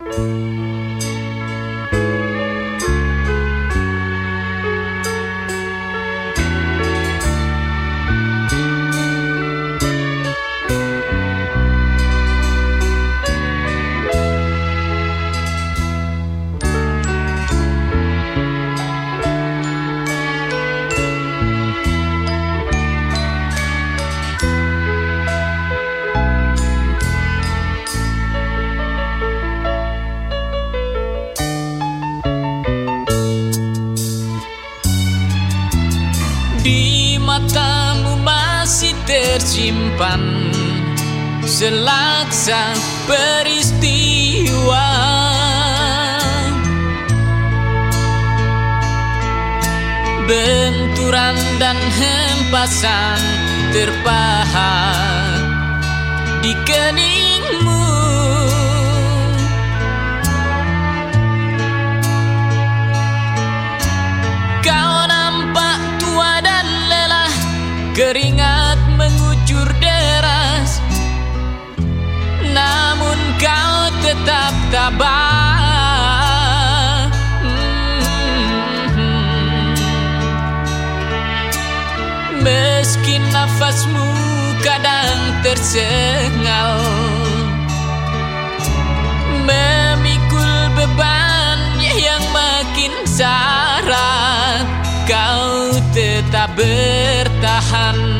Di tersimpan. Selaksa peristiwa. Benturan dan hempasan terpahat Di keningmu mengucur deras. Namun kau tetap tabah. Meski nafasmu kadang tersengal Memikul beban yang makin sarat Kau tetap bertahan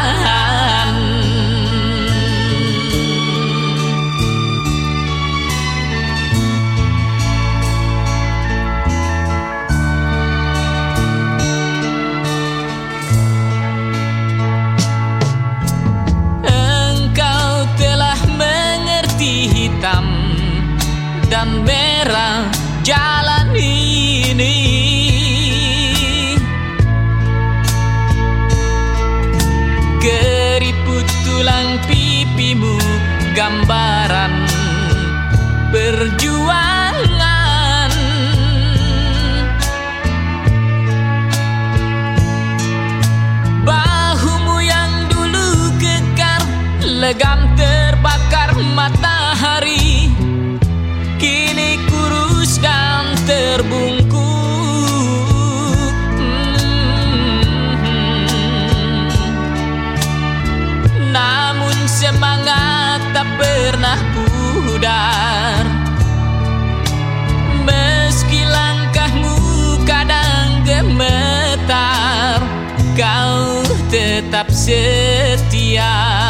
gambaran perjuangan. Bahumu yang dulu kekar legam terbakar matahari pernah pudar. Meski langkahmu kadang gemetar Kau tetap setia